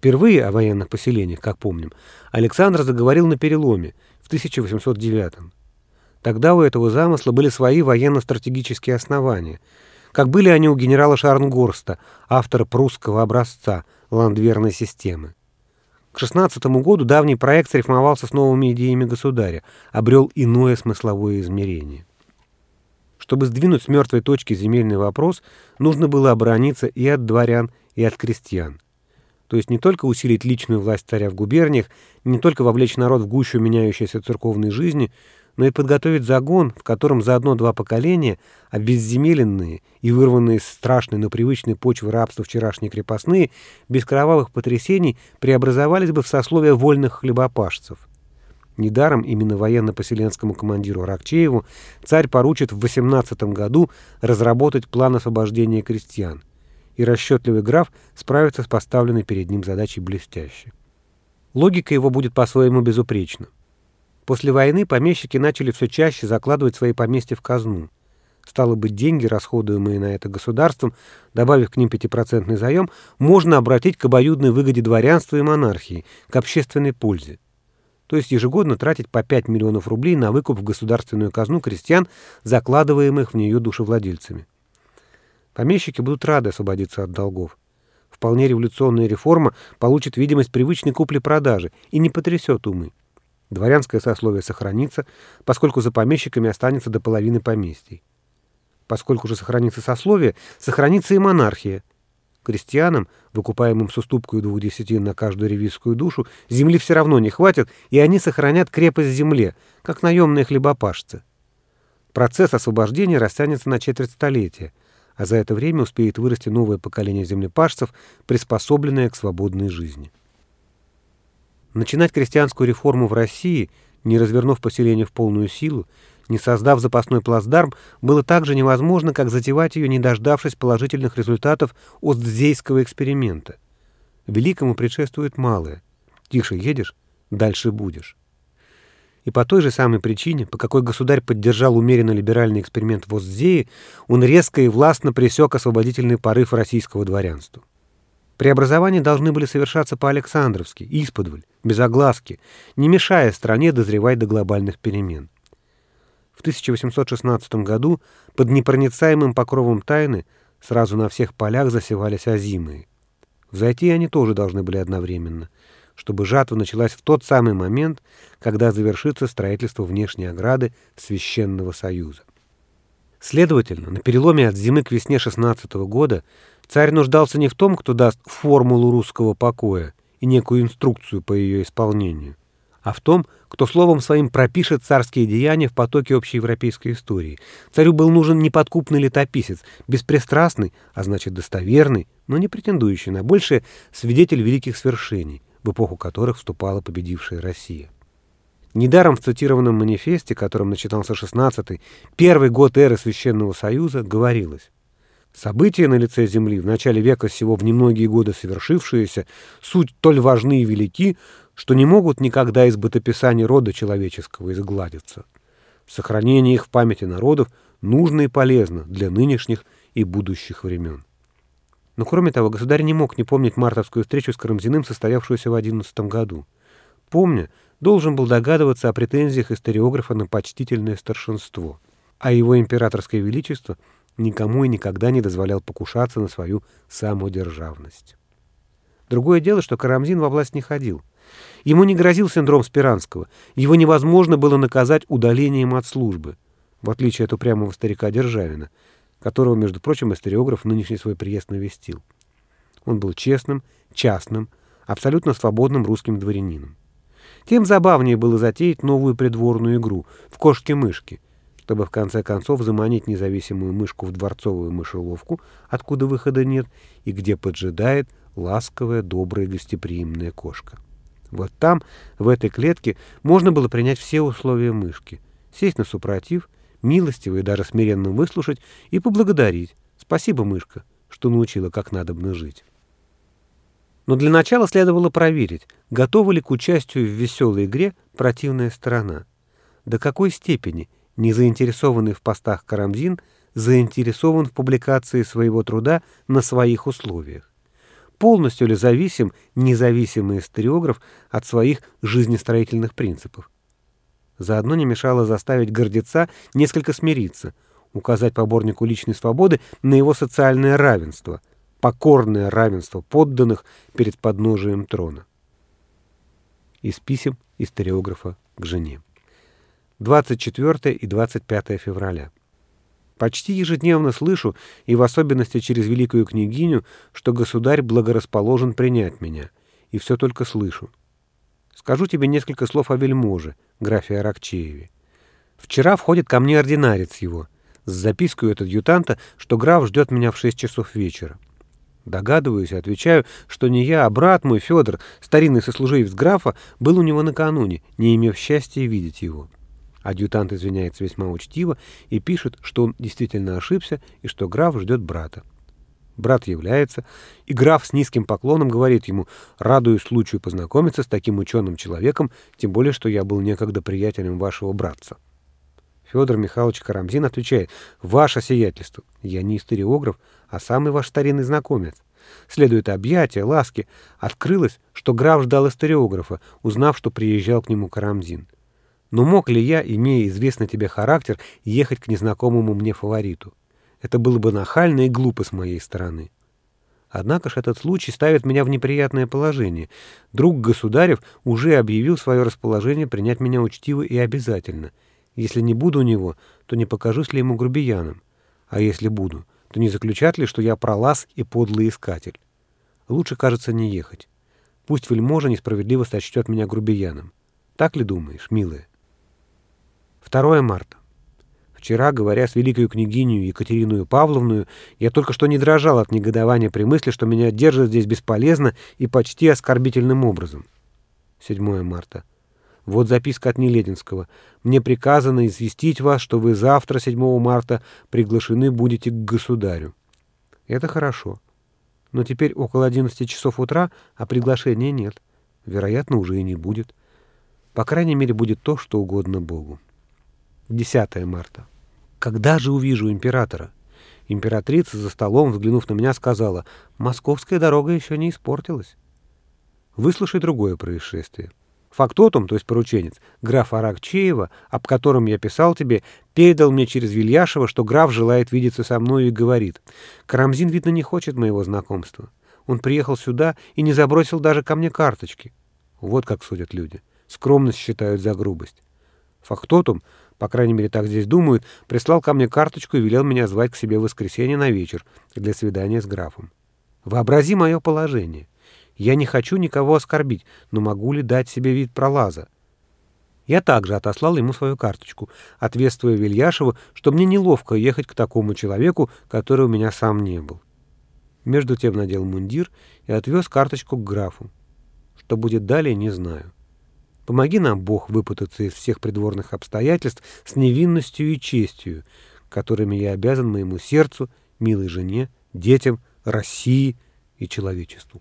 Впервые о военных поселениях, как помним, Александр заговорил на переломе в 1809 -м. Тогда у этого замысла были свои военно-стратегические основания, как были они у генерала Шарнгорста, автора прусского образца ландверной системы. К 16 году давний проект срифмовался с новыми идеями государя, обрел иное смысловое измерение. Чтобы сдвинуть с мертвой точки земельный вопрос, нужно было оборониться и от дворян, и от крестьян. То есть не только усилить личную власть царя в губерниях, не только вовлечь народ в гущу меняющейся церковной жизни, но и подготовить загон, в котором за одно-два поколения обезземеленные и вырванные из страшной, но привычной почвы рабства вчерашние крепостные без кровавых потрясений преобразовались бы в сословие вольных хлебопашцев. Недаром именно военно-поселенскому командиру Ракчееву царь поручит в 18 году разработать план освобождения крестьян, и расчетливый граф справится с поставленной перед ним задачей блестяще. Логика его будет по-своему безупречна. После войны помещики начали все чаще закладывать свои поместья в казну. Стало быть, деньги, расходуемые на это государством, добавив к ним пятипроцентный заем, можно обратить к обоюдной выгоде дворянства и монархии, к общественной пользе. То есть ежегодно тратить по 5 миллионов рублей на выкуп в государственную казну крестьян, закладываемых в нее душевладельцами. Помещики будут рады освободиться от долгов. Вполне революционная реформа получит видимость привычной купли-продажи и не потрясет умы. Дворянское сословие сохранится, поскольку за помещиками останется до половины поместий. Поскольку же сохранится сословие, сохранится и монархия. Крестьянам, выкупаемым с уступкой двух десятин на каждую ревизскую душу, земли все равно не хватит, и они сохранят крепость земле, как наемные хлебопашцы. Процесс освобождения растянется на четверть столетия, а за это время успеет вырасти новое поколение землепашцев, приспособленное к свободной жизни. Начинать крестьянскую реформу в России, не развернув поселение в полную силу, не создав запасной плацдарм, было так же невозможно, как затевать ее, не дождавшись положительных результатов Остзейского эксперимента. Великому предшествует малое. Тише едешь, дальше будешь. И по той же самой причине, по какой государь поддержал умеренно либеральный эксперимент в Остзее, он резко и властно пресек освободительный порыв российского дворянства. Преобразования должны были совершаться по-александровски, исподволь, без огласки, не мешая стране дозревать до глобальных перемен. В 1816 году под непроницаемым покровом тайны сразу на всех полях засевались озимые. Взойти они тоже должны были одновременно, чтобы жатва началась в тот самый момент, когда завершится строительство внешней ограды Священного Союза. Следовательно, на переломе от зимы к весне 16 года царь нуждался не в том, кто даст формулу русского покоя и некую инструкцию по ее исполнению, а в том, кто словом своим пропишет царские деяния в потоке общеевропейской истории. Царю был нужен неподкупный летописец, беспристрастный, а значит достоверный, но не претендующий на большее свидетель великих свершений, в эпоху которых вступала победившая Россия. Недаром в цитированном манифесте, которым начинался 16-й, первый год эры Священного Союза, говорилось События на лице Земли, в начале века всего в немногие годы совершившиеся, суть толь важны и велики, что не могут никогда из бытописания рода человеческого изгладиться. Сохранение их в памяти народов нужно и полезно для нынешних и будущих времен. Но кроме того, государь не мог не помнить мартовскую встречу с Карамзиным, состоявшуюся в 11 году. Помня, должен был догадываться о претензиях историографа на почтительное старшинство, а его императорское величество никому и никогда не дозволял покушаться на свою самодержавность. Другое дело, что Карамзин во власть не ходил. Ему не грозил синдром Спиранского, его невозможно было наказать удалением от службы, в отличие от упрямого старика Державина, которого, между прочим, историограф нынешний свой приезд навестил. Он был честным, частным, абсолютно свободным русским дворянином. Тем забавнее было затеять новую придворную игру в кошки-мышки, чтобы в конце концов заманить независимую мышку в дворцовую мышеловку, откуда выхода нет, и где поджидает ласковая, добрая, гостеприимная кошка. Вот там, в этой клетке, можно было принять все условия мышки, сесть на супротив, милостиво и даже смиренно выслушать и поблагодарить. Спасибо, мышка, что научила, как надобно жить. Но для начала следовало проверить, готова ли к участию в веселой игре противная сторона. До какой степени не заинтересованный в постах Карамзин заинтересован в публикации своего труда на своих условиях. полностью ли зависим независимый историограф от своих жизнестроительных принципов? Заодно не мешало заставить гордеца несколько смириться, указать поборнику личной свободы на его социальное равенство, покорное равенство подданных перед подножием трона. Из писем историографа к жене. 24 и 25 февраля. Почти ежедневно слышу, и в особенности через великую княгиню, что государь благорасположен принять меня, и все только слышу. Скажу тебе несколько слов о вельможе, графе Аракчееве. Вчера входит ко мне ординарец его, с запиской от адъютанта, что граф ждет меня в шесть часов вечера. Догадываюсь и отвечаю, что не я, а брат мой Федор, старинный сослуживец графа, был у него накануне, не имев счастья видеть его. Адъютант извиняется весьма учтиво и пишет, что он действительно ошибся и что граф ждет брата. Брат является, и граф с низким поклоном говорит ему, радуюсь случаю познакомиться с таким ученым человеком, тем более, что я был некогда приятелем вашего братца. Федор Михайлович Карамзин отвечает, «Ваше сиятельство, я не историограф, а самый ваш старинный знакомец». Следует объятия, ласки. Открылось, что граф ждал историографа, узнав, что приезжал к нему Карамзин. Но мог ли я, имея известный тебе характер, ехать к незнакомому мне фавориту? Это было бы нахально и глупо с моей стороны. Однако ж этот случай ставит меня в неприятное положение. Друг государев уже объявил свое расположение принять меня учтиво и обязательно. Если не буду у него, то не покажусь ли ему грубияном? А если буду, то не заключат ли, что я пролаз и подлый искатель? Лучше, кажется, не ехать. Пусть вельможа несправедливо сочтет меня грубияном. Так ли думаешь, милая? 2 марта. Вчера, говоря с великой княгиней Екатериной Павловной, я только что не дрожал от негодования при мысли, что меня держат здесь бесполезно и почти оскорбительным образом. 7 марта. Вот записка от Нелединского. Мне приказано известить вас, что вы завтра, 7 марта, приглашены будете к государю. Это хорошо. Но теперь около 11 часов утра, а приглашения нет. Вероятно, уже и не будет. По крайней мере, будет то, что угодно Богу. 10 марта. Когда же увижу императора? Императрица за столом, взглянув на меня, сказала, «Московская дорога еще не испортилась». Выслушай другое происшествие. Фактотум, то есть порученец, граф Аракчеева, об котором я писал тебе, передал мне через Вильяшева, что граф желает видеться со мной и говорит, «Карамзин, видно, не хочет моего знакомства. Он приехал сюда и не забросил даже ко мне карточки». Вот как судят люди. Скромность считают за грубость. Фактотум по крайней мере так здесь думают, прислал ко мне карточку и велел меня звать к себе в воскресенье на вечер для свидания с графом. Вообрази мое положение. Я не хочу никого оскорбить, но могу ли дать себе вид пролаза? Я также отослал ему свою карточку, ответствуя Вильяшеву, что мне неловко ехать к такому человеку, который у меня сам не был. Между тем надел мундир и отвез карточку к графу. Что будет далее, не знаю. Помоги нам, Бог, выпутаться из всех придворных обстоятельств с невинностью и честью, которыми я обязан моему сердцу, милой жене, детям, России и человечеству.